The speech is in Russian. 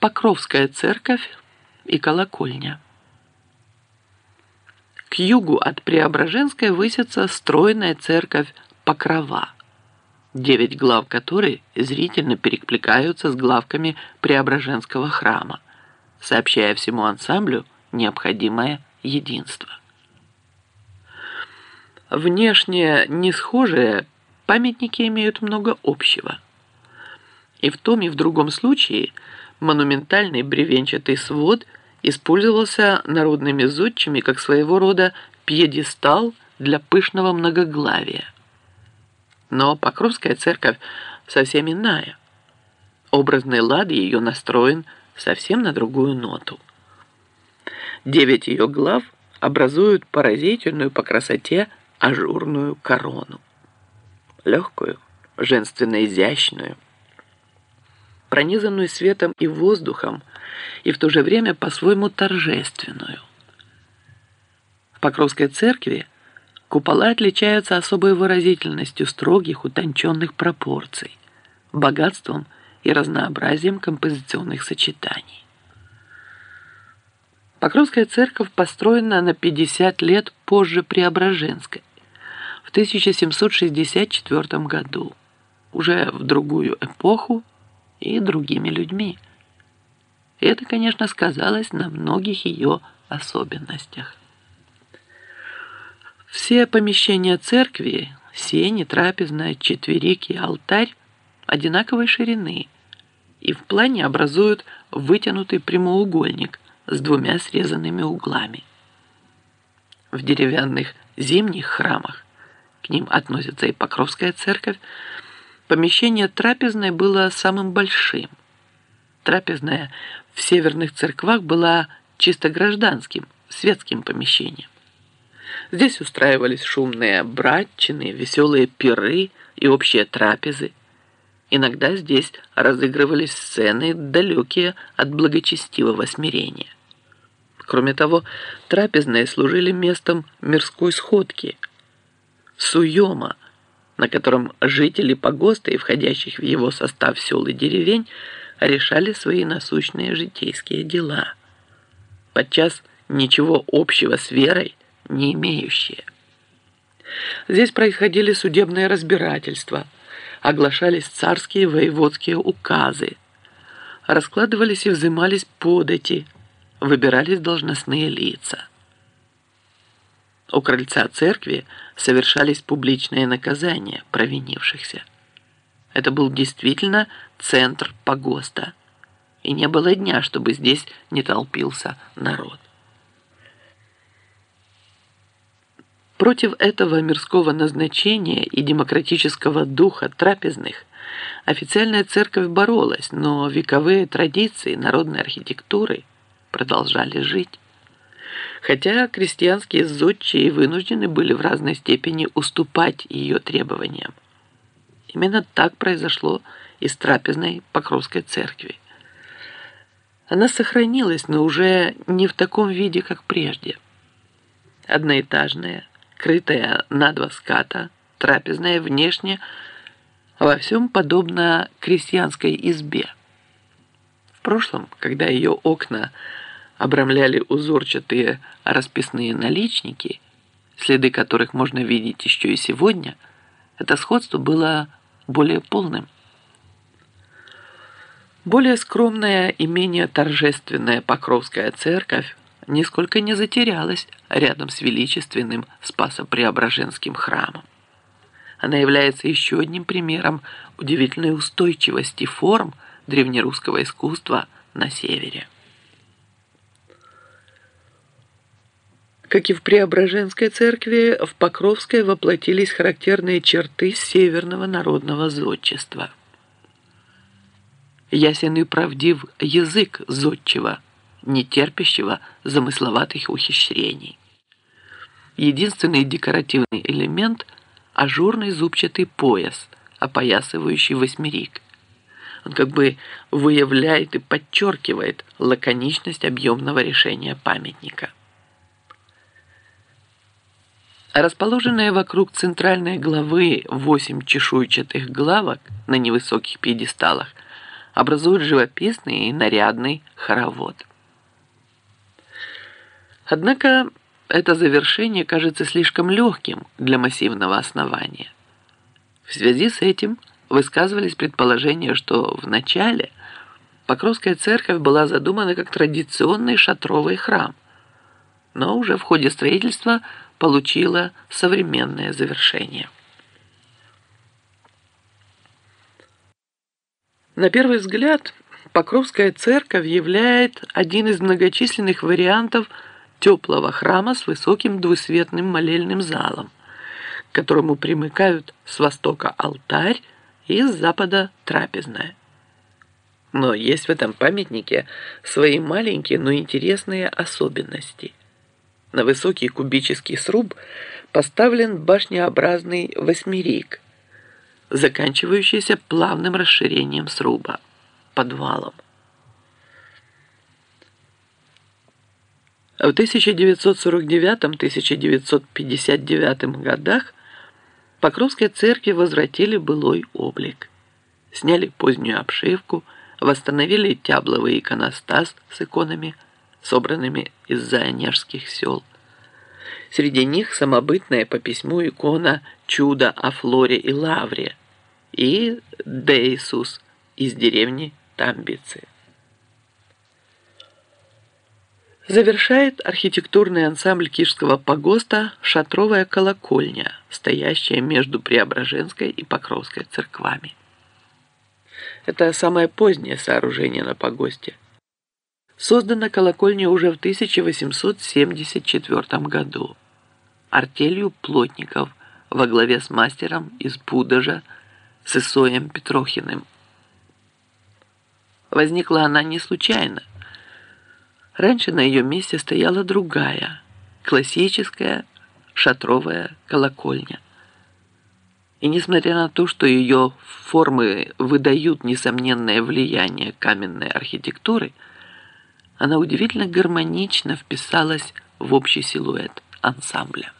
Покровская церковь и колокольня. К югу от Преображенской высится стройная церковь Покрова, девять глав которой зрительно перекликаются с главками Преображенского храма, сообщая всему ансамблю необходимое единство. Внешне не схожие памятники имеют много общего. И в том и в другом случае монументальный бревенчатый свод использовался народными зодчими как своего рода пьедестал для пышного многоглавия. Но Покровская церковь совсем иная. Образный лад ее настроен совсем на другую ноту. Девять ее глав образуют поразительную по красоте ажурную корону. Легкую, женственно изящную, пронизанную светом и воздухом, и в то же время по-своему торжественную. В Покровской церкви купола отличаются особой выразительностью строгих утонченных пропорций, богатством и разнообразием композиционных сочетаний. Покровская церковь построена на 50 лет позже Преображенской, в 1764 году, уже в другую эпоху и другими людьми. Это, конечно, сказалось на многих ее особенностях. Все помещения церкви, сени, трапезная, четверик и алтарь одинаковой ширины и в плане образуют вытянутый прямоугольник – с двумя срезанными углами. В деревянных зимних храмах, к ним относится и Покровская церковь, помещение трапезной было самым большим. Трапезная в северных церквах была чисто гражданским, светским помещением. Здесь устраивались шумные братчины, веселые пиры и общие трапезы. Иногда здесь разыгрывались сцены, далекие от благочестивого смирения. Кроме того, трапезные служили местом мирской сходки, суема, на котором жители погоста и входящих в его состав сел и деревень решали свои насущные житейские дела, подчас ничего общего с верой не имеющие. Здесь происходили судебные разбирательства, оглашались царские воеводские указы, раскладывались и взимались подати – выбирались должностные лица. У крыльца церкви совершались публичные наказания провинившихся. Это был действительно центр погоста, и не было дня, чтобы здесь не толпился народ. Против этого мирского назначения и демократического духа трапезных официальная церковь боролась, но вековые традиции народной архитектуры – продолжали жить. Хотя крестьянские зодчие вынуждены были в разной степени уступать ее требованиям. Именно так произошло и с трапезной Покровской церкви. Она сохранилась, но уже не в таком виде, как прежде. Одноэтажная, крытая на два ската, трапезная внешне, во всем подобно крестьянской избе. В прошлом, когда ее окна обрамляли узорчатые расписные наличники, следы которых можно видеть еще и сегодня, это сходство было более полным. Более скромная и менее торжественная Покровская церковь нисколько не затерялась рядом с величественным Спасо-Преображенским храмом. Она является еще одним примером удивительной устойчивости форм древнерусского искусства на севере. Как и в Преображенской церкви, в Покровской воплотились характерные черты северного народного зодчества. Ясен и правдив язык зодчего, не терпящего замысловатых ухищрений. Единственный декоративный элемент – ажурный зубчатый пояс, опоясывающий восьмерик. Он как бы выявляет и подчеркивает лаконичность объемного решения памятника. Расположенные вокруг центральной главы восемь чешуйчатых главок на невысоких пьедесталах образуют живописный и нарядный хоровод. Однако это завершение кажется слишком легким для массивного основания. В связи с этим высказывались предположения, что в начале Покровская церковь была задумана как традиционный шатровый храм, но уже в ходе строительства получила современное завершение. На первый взгляд, Покровская церковь является один из многочисленных вариантов теплого храма с высоким двусветным молельным залом, к которому примыкают с востока алтарь и с запада трапезная. Но есть в этом памятнике свои маленькие, но интересные особенности. На высокий кубический сруб поставлен башнеобразный восьмерик – заканчивающийся плавным расширением сруба, подвалом. В 1949-1959 годах Покровской церкви возвратили былой облик. Сняли позднюю обшивку, восстановили тябловый иконостас с иконами, собранными из заонежских сел. Среди них самобытная по письму икона «Чудо о Флоре и Лавре», и Дейсус из деревни Тамбицы. Завершает архитектурный ансамбль Кишского погоста шатровая колокольня, стоящая между Преображенской и Покровской церквами. Это самое позднее сооружение на погосте. Создана колокольня уже в 1874 году артелью плотников во главе с мастером из Пудожа с Исоем Петрохиным. Возникла она не случайно. Раньше на ее месте стояла другая, классическая шатровая колокольня. И несмотря на то, что ее формы выдают несомненное влияние каменной архитектуры, она удивительно гармонично вписалась в общий силуэт ансамбля.